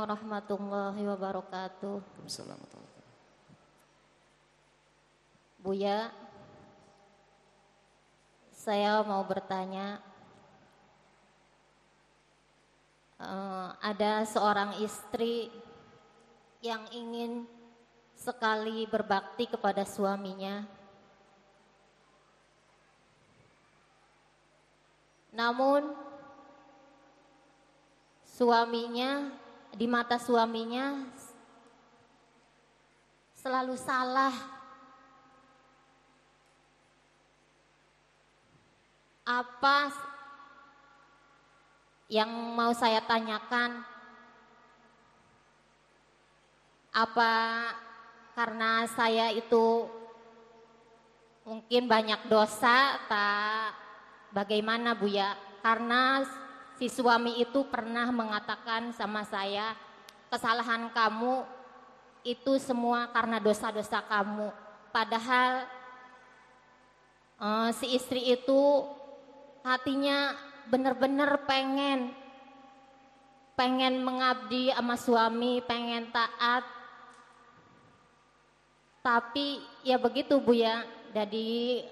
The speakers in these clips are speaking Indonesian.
warahmatullahi wabarakatuh. Assalamualaikum. Buya, saya mau bertanya. Uh, ada seorang istri yang ingin sekali berbakti kepada suaminya. Namun suaminya di mata suaminya selalu salah. Apa yang mau saya tanyakan? Apa karena saya itu mungkin banyak dosa tak bagaimana Bu ya? Karena si suami itu pernah mengatakan sama saya, kesalahan kamu itu semua karena dosa-dosa kamu. Padahal uh, si istri itu hatinya benar-benar pengen pengen mengabdi sama suami, pengen taat. Tapi ya begitu Bu ya, jadi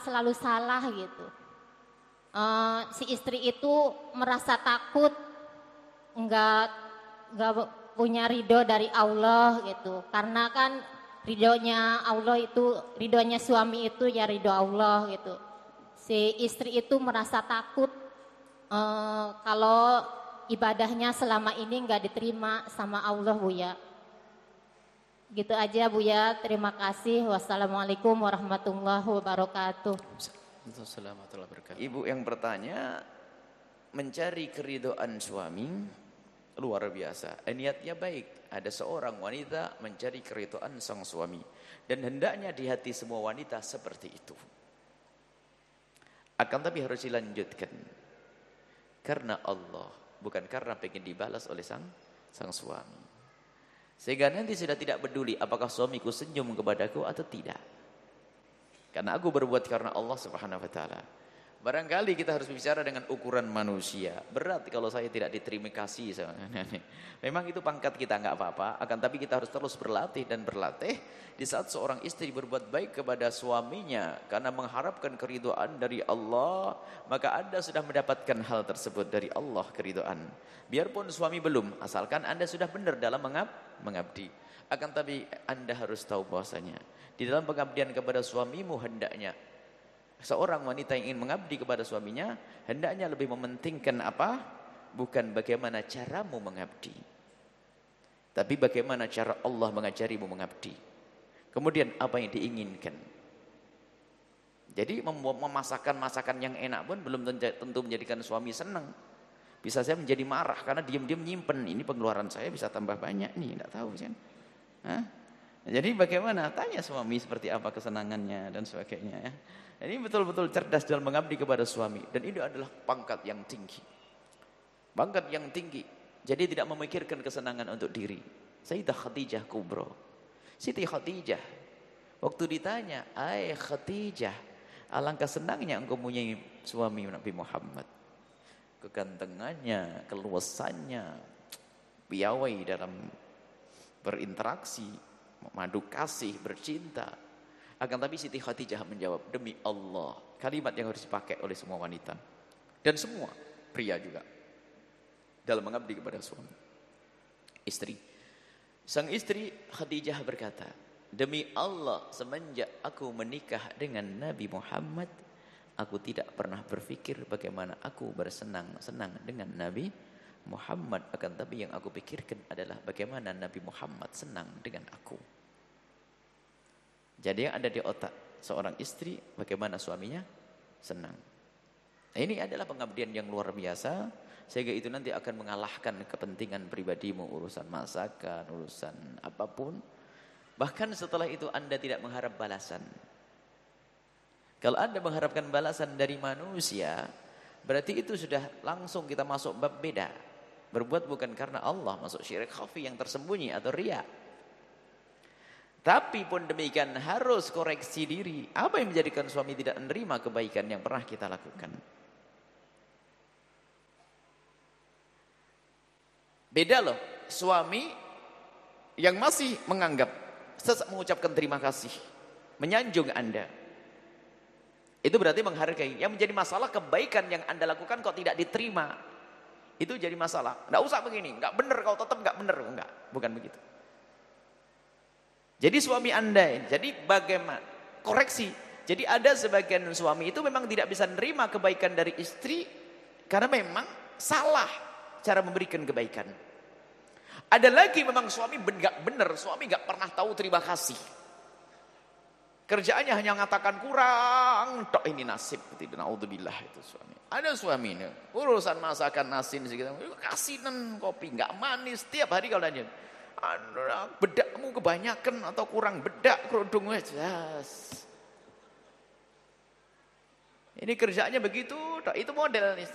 selalu salah gitu uh, si istri itu merasa takut nggak nggak punya ridho dari Allah gitu. Karena kan ridhonya Allah itu ridhonya suami itu ya ridho Allah gitu. Si istri itu merasa takut uh, kalau ibadahnya selama ini nggak diterima sama Allah bu ya. Gitu aja bu ya. Terima kasih. Wassalamualaikum warahmatullahi wabarakatuh Ibu yang bertanya mencari keridoan suami luar biasa. Eh, niatnya baik. Ada seorang wanita mencari keridoan sang suami dan hendaknya di hati semua wanita seperti itu. Akan tapi harus dilanjutkan. Karena Allah, bukan karena pengen dibalas oleh sang sang suami. Sehingga nanti sudah tidak peduli apakah suamiku senyum kepadaku atau tidak. Karena aku berbuat karena Allah Subhanahu wa taala. Barangkali kita harus bicara dengan ukuran manusia. Berat kalau saya tidak diterima kasih Memang itu pangkat kita nggak apa-apa, akan tapi kita harus terus berlatih dan berlatih di saat seorang istri berbuat baik kepada suaminya karena mengharapkan keridoan dari Allah, maka Anda sudah mendapatkan hal tersebut dari Allah keridoan. Biarpun suami belum, asalkan Anda sudah benar dalam mengabdi. Akan tapi Anda harus tahu bahwasanya di dalam pengabdian kepada suamimu hendaknya seorang wanita yang ingin mengabdi kepada suaminya hendaknya lebih mementingkan apa? Bukan bagaimana caramu mengabdi. Tapi bagaimana cara Allah mengajarimu mengabdi. Kemudian apa yang diinginkan. Jadi memasakkan masakan yang enak pun belum tentu menjadikan suami senang. Bisa saya menjadi marah karena diam-diam nyimpen. Ini pengeluaran saya bisa tambah banyak nih, tidak tahu kan. Hah? Jadi bagaimana? Tanya suami seperti apa kesenangannya dan sebagainya ya. Ini betul-betul cerdas dalam mengabdi kepada suami dan ini adalah pangkat yang tinggi. Pangkat yang tinggi. Jadi tidak memikirkan kesenangan untuk diri. Sayyidah Khadijah Kubro. Siti Khadijah waktu ditanya, "Ai Khadijah, alangkah senangnya engkau punya suami Nabi Muhammad." Kegantengannya, keluasannya, piawai dalam berinteraksi, madu kasih, bercinta. Akan tapi Siti Khadijah menjawab, demi Allah, kalimat yang harus dipakai oleh semua wanita. Dan semua pria juga. Dalam mengabdi kepada suami. Istri. Sang istri Khadijah berkata, Demi Allah semenjak aku menikah dengan Nabi Muhammad, aku tidak pernah berpikir bagaimana aku bersenang-senang dengan Nabi Muhammad. Akan tapi yang aku pikirkan adalah bagaimana Nabi Muhammad senang dengan aku. Jadi yang ada di otak seorang istri bagaimana suaminya senang. Nah, ini adalah pengabdian yang luar biasa sehingga itu nanti akan mengalahkan kepentingan pribadimu urusan masakan, urusan apa pun. Bahkan setelah itu Anda tidak mengharap balasan. Kalau Anda mengharapkan balasan dari manusia, berarti itu sudah langsung kita masuk bab beda. Berbuat bukan karena Allah, masuk syirik khafi yang tersembunyi atau riak. Tapi pun demikian harus koreksi diri. Apa yang menjadikan suami tidak menerima kebaikan yang pernah kita lakukan? Beda loh, suami yang masih menganggap sesak mengucapkan terima kasih, menyanjung Anda. Itu berarti menghargai. Yang menjadi masalah kebaikan yang Anda lakukan kok tidak diterima. Itu jadi masalah. Enggak usah begini, enggak benar kau tetap enggak benar, enggak. Bukan begitu. Jadi suami Anda, jadi bagaimana? Koreksi. Jadi ada sebagian suami itu memang tidak bisa menerima kebaikan dari istri karena memang salah cara memberikan kebaikan. Ada lagi memang suami enggak benar, suami enggak pernah tahu terima kasih. Kerjaannya hanya mengatakan kurang, tok ini nasib. Tidak naudzubillah itu suami. Ada suami ini, urusan masakan nasi segitu, kasinan kopi, enggak manis tiap hari kalau nanya. Bedakmu kebanyakan atau kurang bedak kerudungnya jelas. Ini kerjaannya begitu, itu model nih.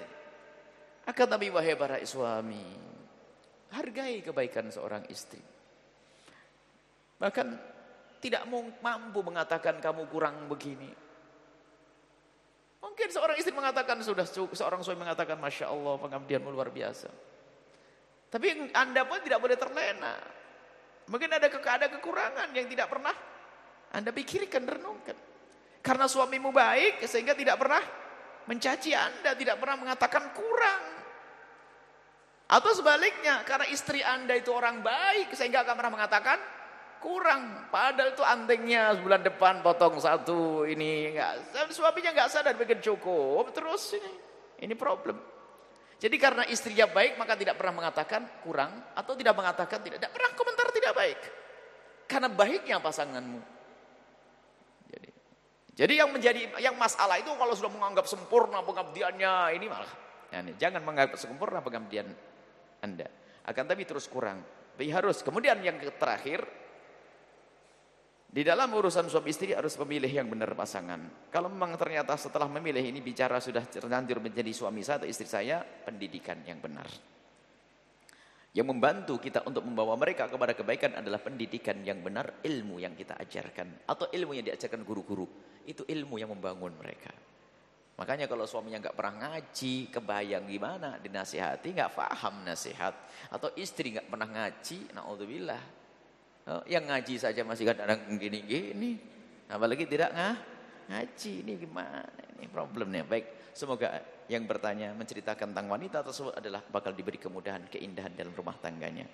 Akan tapi wahai para suami, hargai kebaikan seorang istri. Bahkan tidak mampu mengatakan kamu kurang begini. Mungkin seorang istri mengatakan sudah seorang suami mengatakan masya Allah pengabdianmu luar biasa. Tapi anda pun tidak boleh terlena. Mungkin ada ada kekurangan yang tidak pernah anda pikirkan renungkan. Karena suamimu baik sehingga tidak pernah mencaci anda, tidak pernah mengatakan kurang. Atau sebaliknya, karena istri anda itu orang baik sehingga akan pernah mengatakan kurang. Padahal itu antingnya bulan depan potong satu ini enggak. Suaminya enggak sadar bikin cukup terus ini. Ini problem. Jadi karena istrinya baik maka tidak pernah mengatakan kurang atau tidak mengatakan tidak, tidak pernah komentar tidak baik. Karena baiknya pasanganmu. Jadi jadi yang menjadi yang masalah itu kalau sudah menganggap sempurna pengabdiannya ini malah ya, jangan menganggap sempurna pengabdian Anda. Akan tapi terus kurang. Tapi harus. Kemudian yang terakhir di dalam urusan suami istri harus memilih yang benar pasangan. Kalau memang ternyata setelah memilih ini bicara sudah terlanjur menjadi suami saya atau istri saya, pendidikan yang benar. Yang membantu kita untuk membawa mereka kepada kebaikan adalah pendidikan yang benar, ilmu yang kita ajarkan. Atau ilmu yang diajarkan guru-guru. Itu ilmu yang membangun mereka. Makanya kalau suaminya nggak pernah ngaji, kebayang gimana dinasihati, nggak paham nasihat. Atau istri nggak pernah ngaji, naudzubillah yang ngaji saja masih kadang-kadang gini-gini. Apalagi tidak ngah, ngaji. Ini gimana? Ini problemnya. Baik, semoga yang bertanya menceritakan tentang wanita tersebut adalah bakal diberi kemudahan, keindahan dalam rumah tangganya.